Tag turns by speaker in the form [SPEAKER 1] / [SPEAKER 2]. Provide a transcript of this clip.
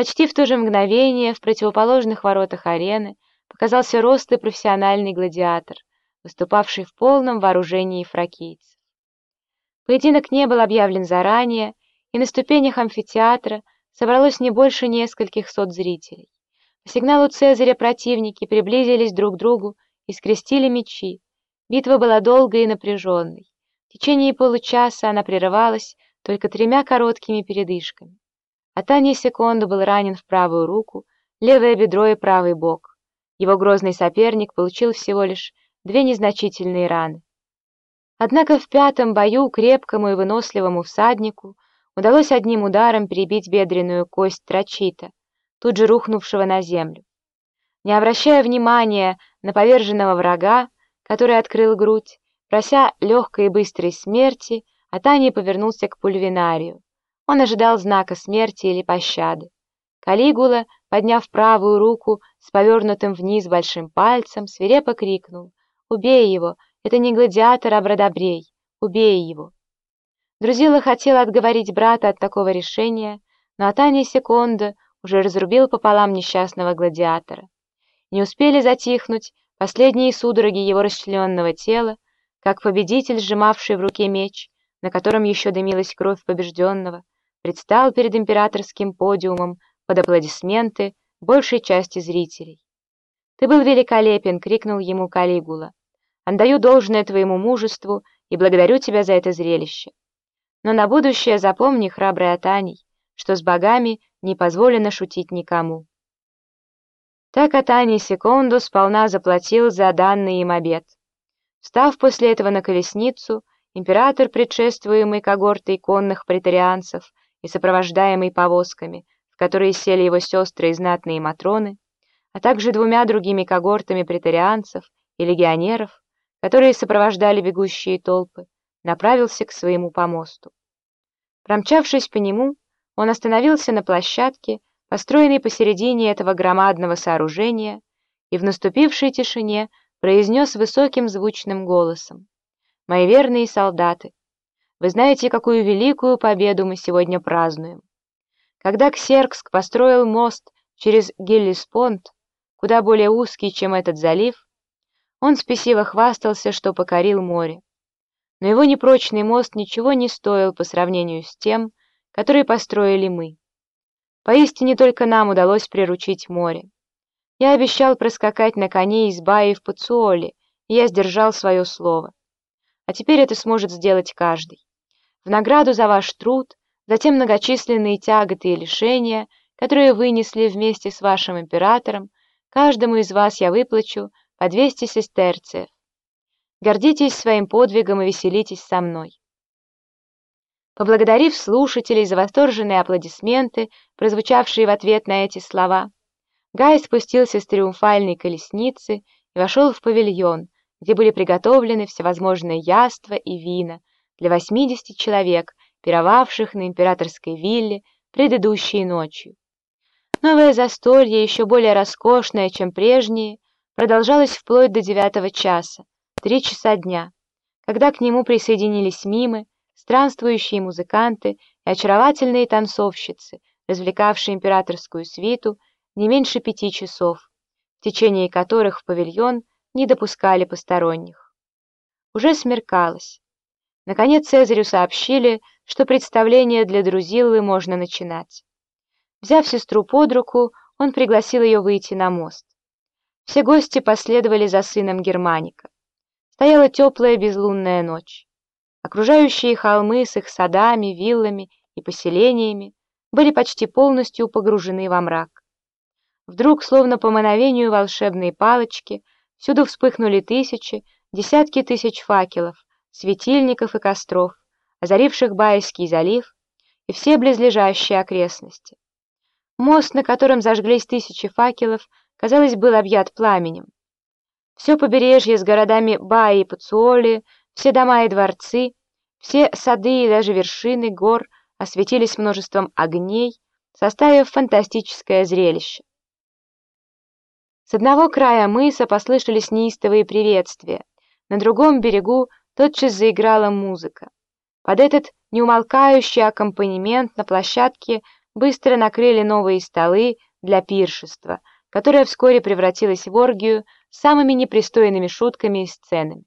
[SPEAKER 1] Почти в то же мгновение в противоположных воротах арены показался рослый профессиональный гладиатор, выступавший в полном вооружении фракийцев. Поединок не был объявлен заранее, и на ступенях амфитеатра собралось не больше нескольких сот зрителей. По сигналу Цезаря противники приблизились друг к другу и скрестили мечи. Битва была долгой и напряженной. В течение получаса она прерывалась только тремя короткими передышками. Атания Секунду был ранен в правую руку, левое бедро и правый бок. Его грозный соперник получил всего лишь две незначительные раны. Однако в пятом бою крепкому и выносливому всаднику удалось одним ударом перебить бедренную кость Трачита, тут же рухнувшего на землю. Не обращая внимания на поверженного врага, который открыл грудь, прося легкой и быстрой смерти, Атания повернулся к пульвинарию. Он ожидал знака смерти или пощады. Калигула, подняв правую руку с повернутым вниз большим пальцем, свирепо крикнул «Убей его! Это не гладиатор, а бродобрей! Убей его!» Друзила хотел отговорить брата от такого решения, но Атания Секунда уже разрубил пополам несчастного гладиатора. Не успели затихнуть последние судороги его расчлененного тела, как победитель, сжимавший в руке меч, на котором еще дымилась кровь побежденного, предстал перед императорским подиумом под аплодисменты большей части зрителей. «Ты был великолепен!» — крикнул ему Калигула. «Отдаю должное твоему мужеству и благодарю тебя за это зрелище. Но на будущее запомни, храбрый Атаний, что с богами не позволено шутить никому». Так Атаний Секунду сполна заплатил за данный им обед. Встав после этого на колесницу, император, предшествуемый когортой конных претарианцев, и сопровождаемый повозками, в которые сели его сестры и знатные матроны, а также двумя другими когортами претарианцев и легионеров, которые сопровождали бегущие толпы, направился к своему помосту. Промчавшись по нему, он остановился на площадке, построенной посередине этого громадного сооружения, и в наступившей тишине произнес высоким звучным голосом «Мои верные солдаты, вы знаете, какую великую победу мы сегодня празднуем. Когда Ксеркск построил мост через Геллиспонт, куда более узкий, чем этот залив, он спесиво хвастался, что покорил море. Но его непрочный мост ничего не стоил по сравнению с тем, который построили мы. Поистине только нам удалось приручить море. Я обещал проскакать на коне из Баи в Пацуоле, и я сдержал свое слово. А теперь это сможет сделать каждый. В награду за ваш труд, за те многочисленные тяготы и лишения, которые вынесли вместе с вашим императором, каждому из вас я выплачу по 200 сестерцев. Гордитесь своим подвигом и веселитесь со мной. Поблагодарив слушателей за восторженные аплодисменты, прозвучавшие в ответ на эти слова, Гай спустился с триумфальной колесницы и вошел в павильон, где были приготовлены всевозможные яства и вина, для 80 человек, пировавших на императорской вилле предыдущей ночью. Новое застолье, еще более роскошное, чем прежние, продолжалось вплоть до девятого часа, три часа дня, когда к нему присоединились мимы, странствующие музыканты и очаровательные танцовщицы, развлекавшие императорскую свиту не меньше пяти часов, в течение которых в павильон не допускали посторонних. Уже смеркалось. Наконец Цезарю сообщили, что представление для Друзиллы можно начинать. Взяв сестру под руку, он пригласил ее выйти на мост. Все гости последовали за сыном Германика. Стояла теплая безлунная ночь. Окружающие холмы с их садами, виллами и поселениями были почти полностью погружены во мрак. Вдруг, словно по мановению волшебной палочки, всюду вспыхнули тысячи, десятки тысяч факелов, светильников и костров, озаривших Байский залив и все близлежащие окрестности. Мост, на котором зажглись тысячи факелов, казалось, был объят пламенем. Все побережье с городами Баи и Пацуоли, все дома и дворцы, все сады и даже вершины гор осветились множеством огней, составив фантастическое зрелище. С одного края мыса послышались неистовые приветствия, на другом берегу тотчас заиграла музыка. Под этот неумолкающий аккомпанемент на площадке быстро накрыли новые столы для пиршества, которое вскоре превратилось в оргию с самыми непристойными шутками и сценами.